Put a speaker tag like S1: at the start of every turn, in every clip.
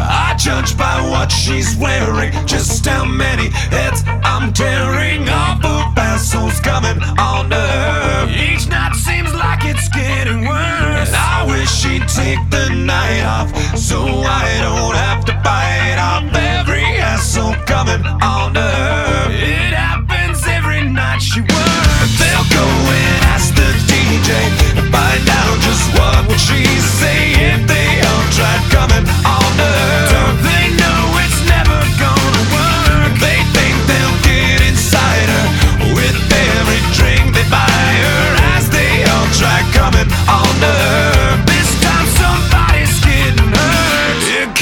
S1: I judge by what she's wearing, just how many heads I'm tearing off of vessels coming on her. Each night.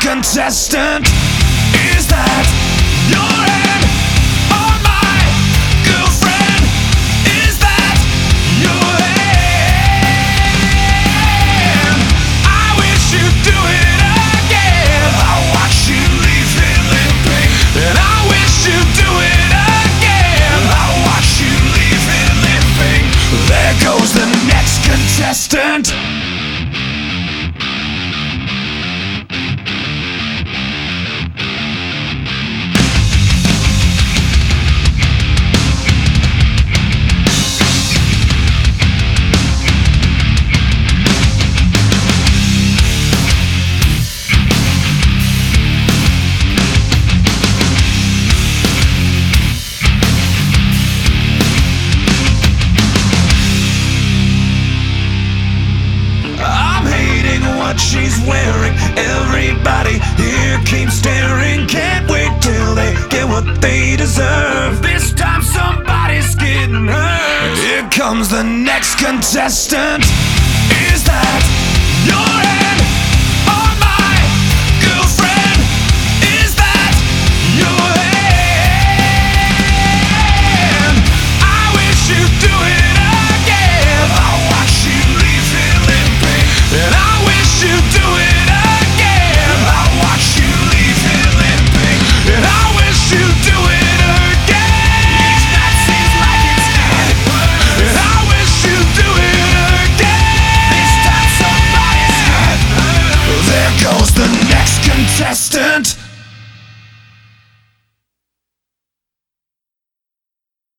S1: contestant is that your hand or my girlfriend? Is that your hand? I wish you'd do it again. I watch you leave in limping, and I wish you'd do it again. I watch you leave in limping. There goes the. they deserve. This time somebody's getting hurt. Here comes the next contestant.